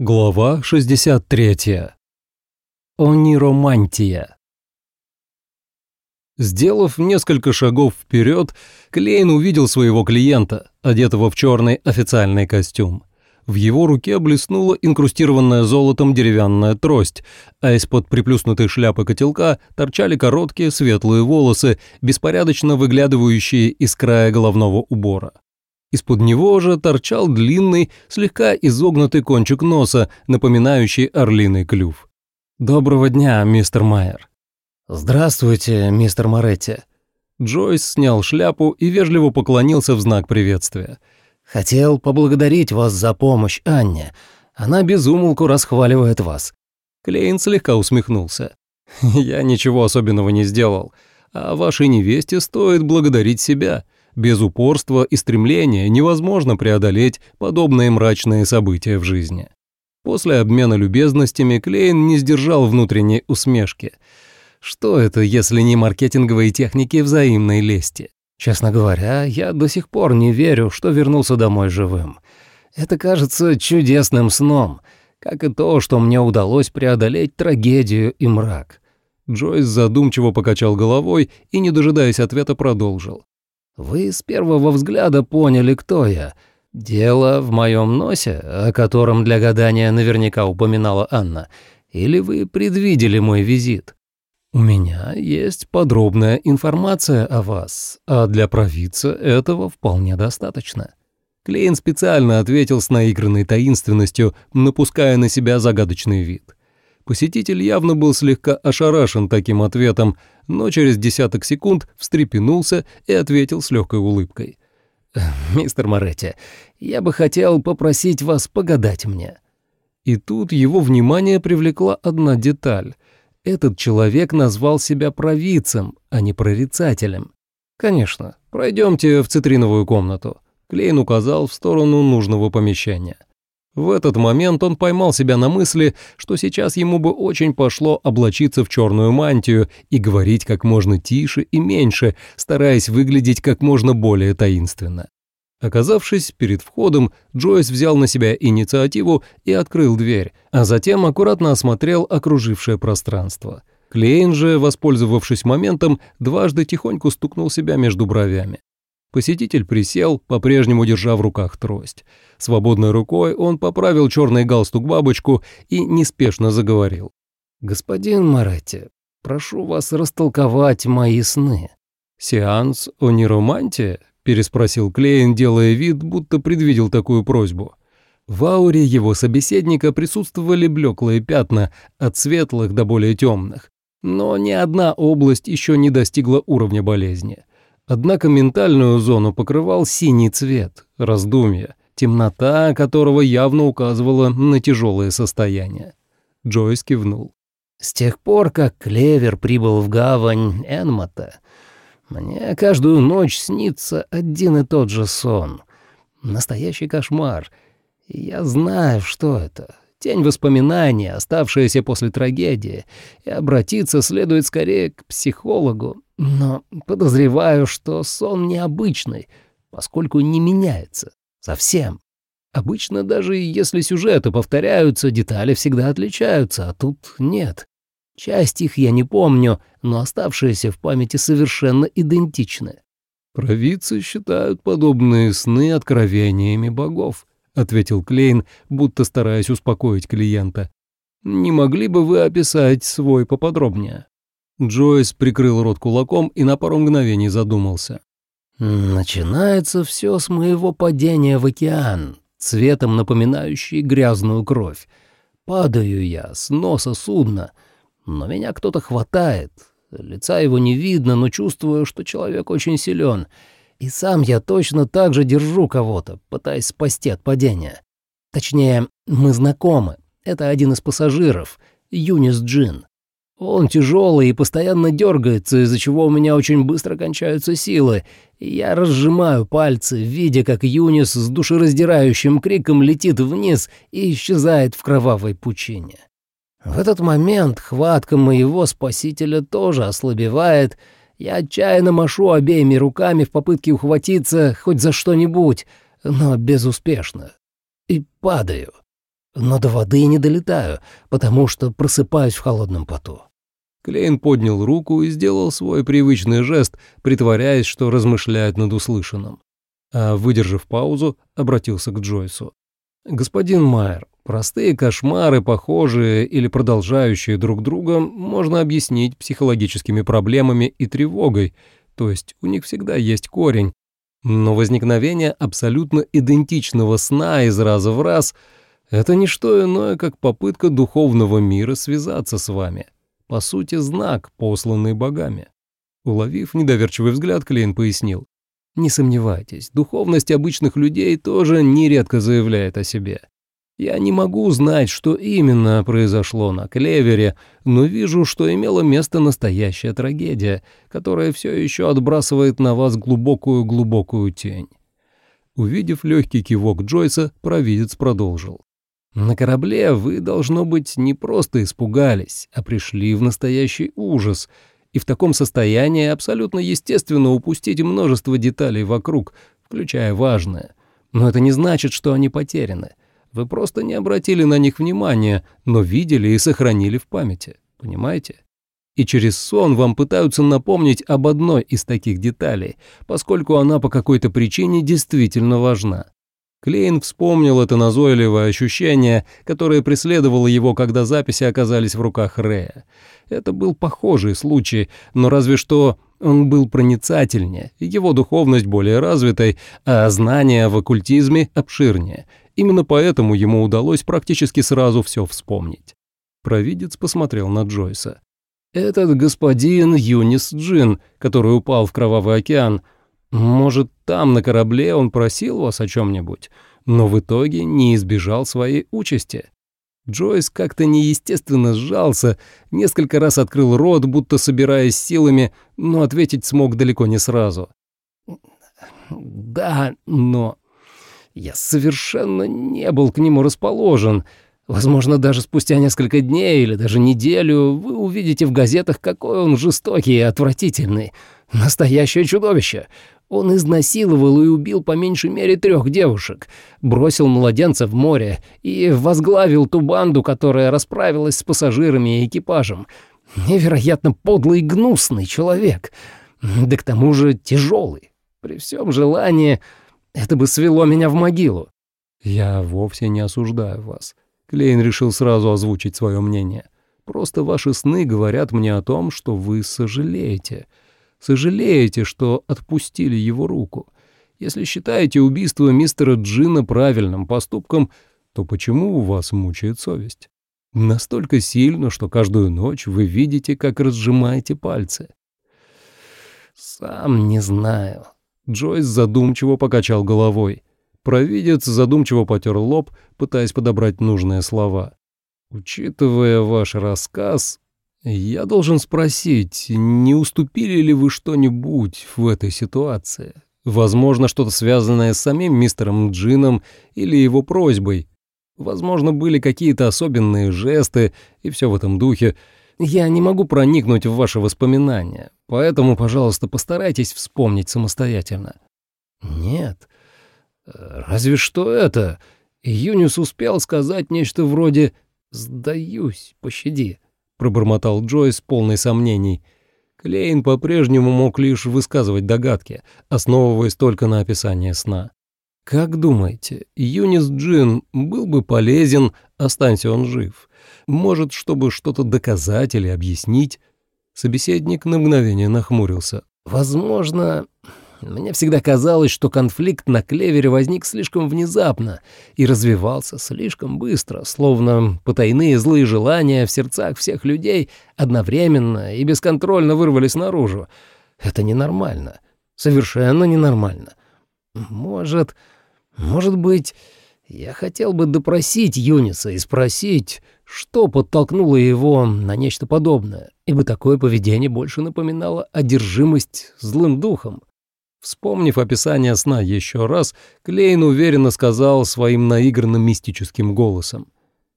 Глава 63. Ониромантия. Сделав несколько шагов вперед, Клейн увидел своего клиента, одетого в черный официальный костюм. В его руке блеснула инкрустированная золотом деревянная трость, а из-под приплюснутой шляпы котелка торчали короткие светлые волосы, беспорядочно выглядывающие из края головного убора. Из-под него же торчал длинный, слегка изогнутый кончик носа, напоминающий орлиный клюв. «Доброго дня, мистер Майер». «Здравствуйте, мистер Моретти». Джойс снял шляпу и вежливо поклонился в знак приветствия. «Хотел поблагодарить вас за помощь, Анне. Она безумолку расхваливает вас». Клейн слегка усмехнулся. «Я ничего особенного не сделал, а вашей невесте стоит благодарить себя». Без упорства и стремления невозможно преодолеть подобные мрачные события в жизни. После обмена любезностями Клейн не сдержал внутренней усмешки. Что это, если не маркетинговые техники взаимной лести? Честно говоря, я до сих пор не верю, что вернулся домой живым. Это кажется чудесным сном, как и то, что мне удалось преодолеть трагедию и мрак. Джойс задумчиво покачал головой и, не дожидаясь ответа, продолжил. Вы с первого взгляда поняли, кто я. Дело в моем носе, о котором для гадания наверняка упоминала Анна, или вы предвидели мой визит? У меня есть подробная информация о вас, а для провидца этого вполне достаточно. Клейн специально ответил с наигранной таинственностью, напуская на себя загадочный вид. Посетитель явно был слегка ошарашен таким ответом, но через десяток секунд встрепенулся и ответил с легкой улыбкой. «Мистер Моретти, я бы хотел попросить вас погадать мне». И тут его внимание привлекла одна деталь. Этот человек назвал себя провидцем, а не прорицателем. «Конечно, пройдемте в цитриновую комнату». Клейн указал в сторону нужного помещения. В этот момент он поймал себя на мысли, что сейчас ему бы очень пошло облачиться в черную мантию и говорить как можно тише и меньше, стараясь выглядеть как можно более таинственно. Оказавшись перед входом, Джойс взял на себя инициативу и открыл дверь, а затем аккуратно осмотрел окружившее пространство. Клейн же, воспользовавшись моментом, дважды тихонько стукнул себя между бровями. Посетитель присел, по-прежнему держа в руках трость. Свободной рукой он поправил черный галстук-бабочку и неспешно заговорил. «Господин Маратти, прошу вас растолковать мои сны». «Сеанс о неромантии?» — переспросил Клейн, делая вид, будто предвидел такую просьбу. В ауре его собеседника присутствовали блеклые пятна, от светлых до более темных. Но ни одна область еще не достигла уровня болезни. Однако ментальную зону покрывал синий цвет, раздумья, темнота которого явно указывала на тяжелое состояние. Джойс кивнул. «С тех пор, как Клевер прибыл в гавань Энмота, мне каждую ночь снится один и тот же сон. Настоящий кошмар. Я знаю, что это. Тень воспоминаний, оставшаяся после трагедии, и обратиться следует скорее к психологу, но подозреваю, что сон необычный, поскольку не меняется. Совсем. Обычно даже если сюжеты повторяются, детали всегда отличаются, а тут нет. Часть их я не помню, но оставшиеся в памяти совершенно идентичны. «Провидцы считают подобные сны откровениями богов», — ответил Клейн, будто стараясь успокоить клиента. «Не могли бы вы описать свой поподробнее?» Джойс прикрыл рот кулаком и на пару мгновений задумался. «Начинается все с моего падения в океан, цветом напоминающий грязную кровь. Падаю я с носа судна, но меня кто-то хватает. Лица его не видно, но чувствую, что человек очень силен. И сам я точно так же держу кого-то, пытаясь спасти от падения. Точнее, мы знакомы. Это один из пассажиров, Юнис Джин. Он тяжелый и постоянно дергается, из-за чего у меня очень быстро кончаются силы. Я разжимаю пальцы, видя, как Юнис с душераздирающим криком летит вниз и исчезает в кровавой пучине. В этот момент хватка моего спасителя тоже ослабевает. Я отчаянно машу обеими руками в попытке ухватиться хоть за что-нибудь, но безуспешно. И падаю. но до воды не долетаю, потому что просыпаюсь в холодном поту». Клейн поднял руку и сделал свой привычный жест, притворяясь, что размышляет над услышанным. А, выдержав паузу, обратился к Джойсу. «Господин Майер, простые кошмары, похожие или продолжающие друг друга, можно объяснить психологическими проблемами и тревогой, то есть у них всегда есть корень. Но возникновение абсолютно идентичного сна из раза в раз — это не что иное, как попытка духовного мира связаться с вами. По сути, знак, посланный богами». Уловив недоверчивый взгляд, Клейн пояснил. Не сомневайтесь, духовность обычных людей тоже нередко заявляет о себе. Я не могу знать, что именно произошло на Клевере, но вижу, что имела место настоящая трагедия, которая все еще отбрасывает на вас глубокую-глубокую тень. Увидев легкий кивок Джойса, провидец продолжил. На корабле вы, должно быть, не просто испугались, а пришли в настоящий ужас — и в таком состоянии абсолютно естественно упустить множество деталей вокруг, включая важное. Но это не значит, что они потеряны. Вы просто не обратили на них внимания, но видели и сохранили в памяти. Понимаете? И через сон вам пытаются напомнить об одной из таких деталей, поскольку она по какой-то причине действительно важна. Клейн вспомнил это назойливое ощущение, которое преследовало его, когда записи оказались в руках Рея. Это был похожий случай, но разве что он был проницательнее, его духовность более развитой, а знания в оккультизме обширнее. Именно поэтому ему удалось практически сразу все вспомнить. Провидец посмотрел на Джойса. «Этот господин Юнис Джин, который упал в Кровавый океан, может, там, на корабле, он просил вас о чем-нибудь, но в итоге не избежал своей участи?» Джойс как-то неестественно сжался, несколько раз открыл рот, будто собираясь силами, но ответить смог далеко не сразу. «Да, но я совершенно не был к нему расположен. Возможно, даже спустя несколько дней или даже неделю вы увидите в газетах, какой он жестокий и отвратительный. Настоящее чудовище. Он изнасиловал и убил по меньшей мере трех девушек, бросил младенца в море и возглавил ту банду, которая расправилась с пассажирами и экипажем. Невероятно подлый и гнусный человек, да к тому же тяжелый. При всем желании это бы свело меня в могилу. Я вовсе не осуждаю вас. Клейн решил сразу озвучить свое мнение. Просто ваши сны говорят мне о том, что вы сожалеете — Сожалеете, что отпустили его руку? Если считаете убийство мистера Джина правильным поступком, то почему у вас мучает совесть? Настолько сильно, что каждую ночь вы видите, как разжимаете пальцы. «Сам не знаю». Джойс задумчиво покачал головой. Провидец задумчиво потер лоб, пытаясь подобрать нужные слова. «Учитывая ваш рассказ, «Я должен спросить, не уступили ли вы что-нибудь в этой ситуации? Возможно, что-то связанное с самим мистером Джином или его просьбой. Возможно, были какие-то особенные жесты и все в этом духе. Я не могу проникнуть в ваши воспоминания, поэтому, пожалуйста, постарайтесь вспомнить самостоятельно». «Нет, разве что это...» Юнис успел сказать нечто вроде «Сдаюсь, пощади» пробормотал Джойс полный сомнений. Клейн по-прежнему мог лишь высказывать догадки, основываясь только на описании сна. «Как думаете, Юнис Джин был бы полезен, останься он жив? Может, чтобы что-то доказать или объяснить?» Собеседник на мгновение нахмурился. «Возможно, мне всегда казалось, что конфликт на клевере возник слишком внезапно и развивался слишком быстро, словно потайные злые желания в сердцах всех людей одновременно и бесконтрольно вырвались наружу. Это ненормально. Совершенно ненормально. Может, может быть, я хотел бы допросить Юниса и спросить, что подтолкнуло его на нечто подобное, ибо такое поведение больше напоминало одержимость злым духом. Вспомнив описание сна еще раз, Клейн уверенно сказал своим наигранным мистическим голосом.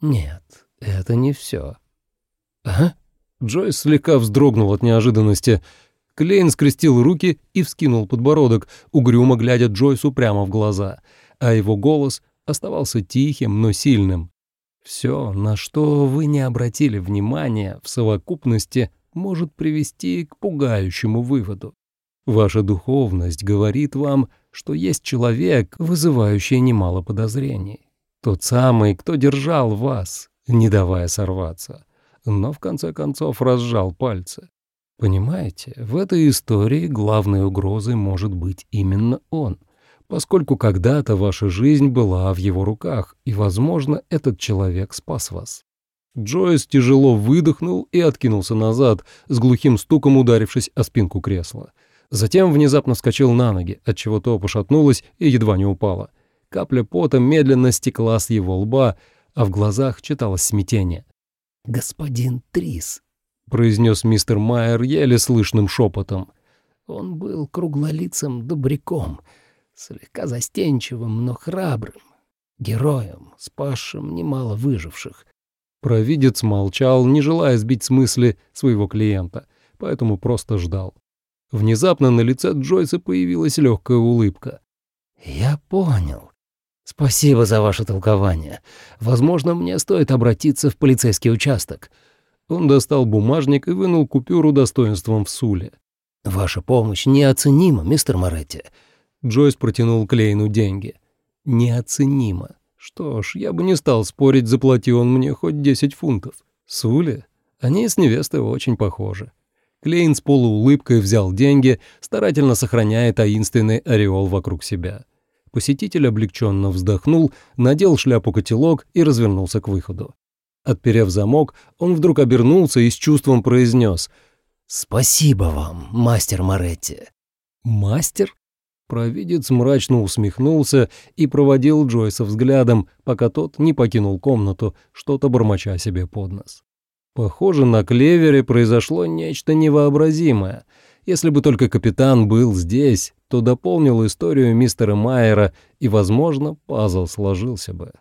«Нет, это не все». «А?» Джойс слегка вздрогнул от неожиданности. Клейн скрестил руки и вскинул подбородок, угрюмо глядя Джойсу прямо в глаза, а его голос оставался тихим, но сильным. Все, на что вы не обратили внимания, в совокупности может привести к пугающему выводу. Ваша духовность говорит вам, что есть человек, вызывающий немало подозрений. Тот самый, кто держал вас, не давая сорваться, но в конце концов разжал пальцы. Понимаете, в этой истории главной угрозой может быть именно он, поскольку когда-то ваша жизнь была в его руках, и, возможно, этот человек спас вас. Джойс тяжело выдохнул и откинулся назад, с глухим стуком ударившись о спинку кресла. Затем внезапно вскочил на ноги, отчего то пошатнулась и едва не упала. Капля пота медленно стекла с его лба, а в глазах читалось смятение. «Господин Трис», — произнес мистер Майер еле слышным шепотом. «Он был круглолицым добряком, слегка застенчивым, но храбрым, героем, спасшим немало выживших». Провидец молчал, не желая сбить с мысли своего клиента, поэтому просто ждал. Внезапно на лице Джойса появилась легкая улыбка. «Я понял. Спасибо за ваше толкование. Возможно, мне стоит обратиться в полицейский участок». Он достал бумажник и вынул купюру достоинством в суле. «Ваша помощь неоценима, мистер Моретти». Джойс протянул Клейну деньги. «Неоценима. Что ж, я бы не стал спорить, заплати он мне хоть десять фунтов. Сули? Они с невестой очень похожи». Клейн с полуулыбкой взял деньги, старательно сохраняя таинственный ореол вокруг себя. Посетитель облегченно вздохнул, надел шляпу-котелок и развернулся к выходу. Отперев замок, он вдруг обернулся и с чувством произнес «Спасибо вам, мастер Моретти». «Мастер?» Провидец мрачно усмехнулся и проводил Джойса взглядом, пока тот не покинул комнату, что-то бормоча себе под нос. Похоже, на клевере произошло нечто невообразимое. Если бы только капитан был здесь, то дополнил историю мистера Майера, и, возможно, пазл сложился бы.